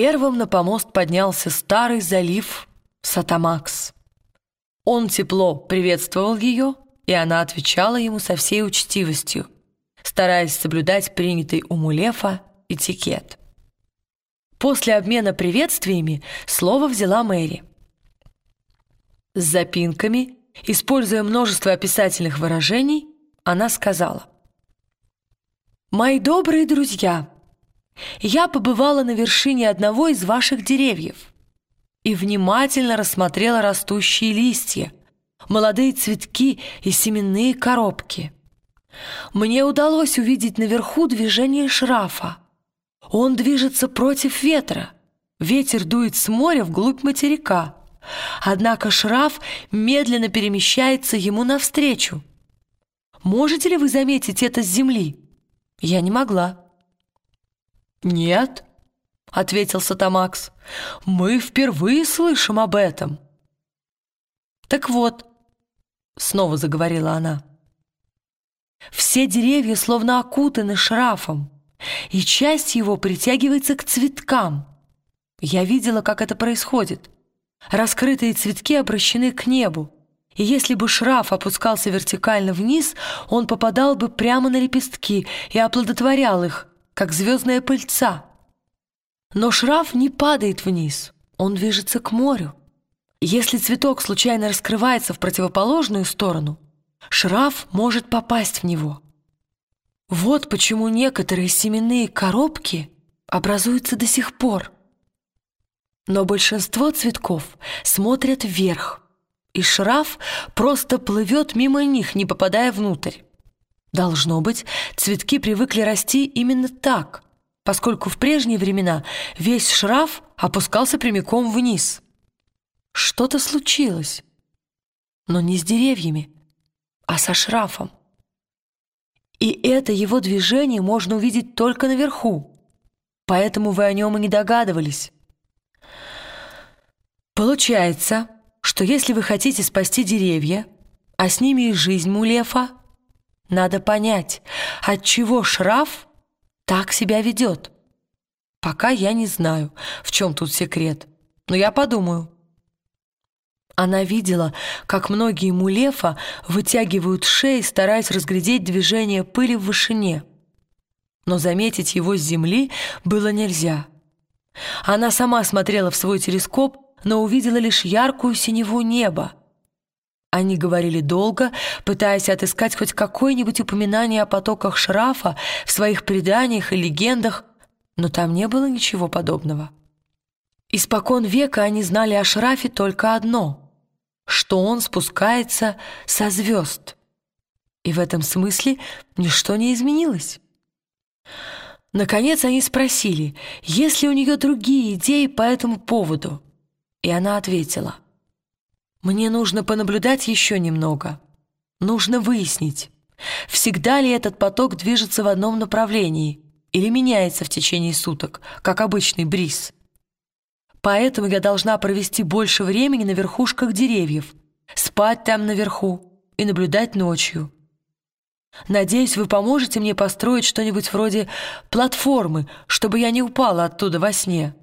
Первым на помост поднялся старый залив Сатамакс. Он тепло приветствовал ее, и она отвечала ему со всей учтивостью, стараясь соблюдать принятый у Мулефа этикет. После обмена приветствиями слово взяла Мэри. С запинками, используя множество описательных выражений, она сказала «Мои добрые друзья, я побывала на вершине одного из ваших деревьев и внимательно рассмотрела растущие листья, молодые цветки и семенные коробки. Мне удалось увидеть наверху движение шрафа. Он движется против ветра. Ветер дует с моря вглубь материка. Однако шраф медленно перемещается ему навстречу. Можете ли вы заметить это с земли? Я не могла. «Нет», — ответил Сатамакс, — «мы впервые слышим об этом». «Так вот», — снова заговорила она, — «все деревья словно окутаны шрафом, и часть его притягивается к цветкам. Я видела, как это происходит. Раскрытые цветки обращены к небу, и если бы шраф опускался вертикально вниз, он попадал бы прямо на лепестки и оплодотворял их, как звездная пыльца. Но шраф не падает вниз, он движется к морю. Если цветок случайно раскрывается в противоположную сторону, шраф может попасть в него. Вот почему некоторые семенные коробки образуются до сих пор. Но большинство цветков смотрят вверх, и шраф просто плывет мимо них, не попадая внутрь. Должно быть, цветки привыкли расти именно так, поскольку в прежние времена весь шраф опускался прямиком вниз. Что-то случилось, но не с деревьями, а со шрафом. И это его движение можно увидеть только наверху, поэтому вы о нем и не догадывались. Получается, что если вы хотите спасти деревья, а с ними и жизнь Мулефа, надо понять, от чего шраф так себя ведет. Пока я не знаю, в чем тут секрет, но я подумаю. Она видела, как многие мулефа вытягивают шеи, стараясь разглядеть движение пыли в вышине. Но заметить его с земли было нельзя. Она сама смотрела в свой телескоп, но увидела лишь яркую синеву неба. Они говорили долго, пытаясь отыскать хоть какое-нибудь упоминание о потоках шрафа в своих преданиях и легендах, но там не было ничего подобного. Испокон века они знали о шрафе только одно — что он спускается со звезд. И в этом смысле ничто не изменилось. Наконец они спросили, есть ли у нее другие идеи по этому поводу. И она ответила, «Мне нужно понаблюдать еще немного. Нужно выяснить, всегда ли этот поток движется в одном направлении или меняется в течение суток, как обычный бриз». Поэтому я должна провести больше времени на верхушках деревьев, спать там наверху и наблюдать ночью. Надеюсь, вы поможете мне построить что-нибудь вроде платформы, чтобы я не упала оттуда во сне.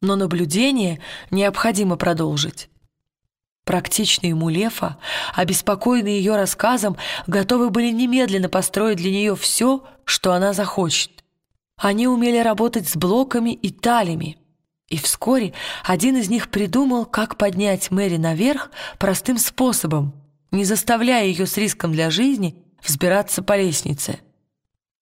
Но наблюдение необходимо продолжить. Практичные Мулефа, обеспокоенные ее рассказом, готовы были немедленно построить для нее все, что она захочет. Они умели работать с блоками и талями, и вскоре один из них придумал, как поднять Мэри наверх простым способом, не заставляя ее с риском для жизни взбираться по лестнице.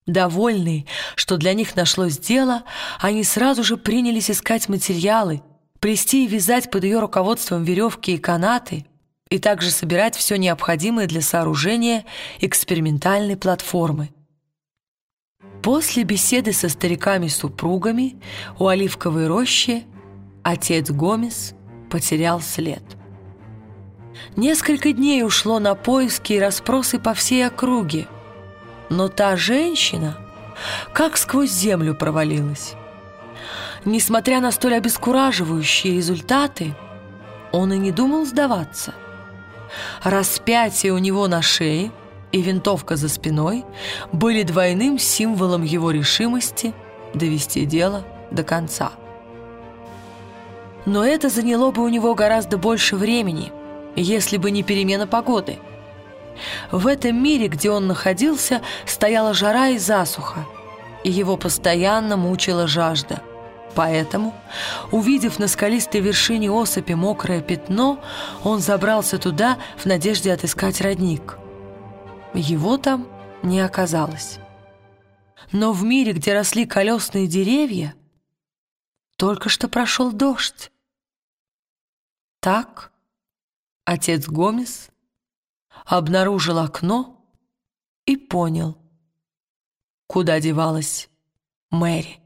Довольные, что для них нашлось дело, они сразу же принялись искать материалы, плести и вязать под ее руководством веревки и канаты, и также собирать все необходимое для сооружения экспериментальной платформы. После беседы со стариками-супругами у оливковой рощи отец Гомес потерял след. Несколько дней ушло на поиски и расспросы по всей округе, но та женщина как сквозь землю провалилась. Несмотря на столь обескураживающие результаты, он и не думал сдаваться. Распятие у него на шее – и винтовка за спиной были двойным символом его решимости довести дело до конца. Но это заняло бы у него гораздо больше времени, если бы не перемена погоды. В этом мире, где он находился, стояла жара и засуха, и его постоянно мучила жажда. Поэтому, увидев на скалистой вершине осыпи мокрое пятно, он забрался туда в надежде отыскать родник. Его там не оказалось. Но в мире, где росли колесные деревья, только что прошел дождь. Так отец Гомес обнаружил окно и понял, куда девалась Мэри.